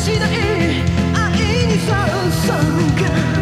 しない愛にさうさうか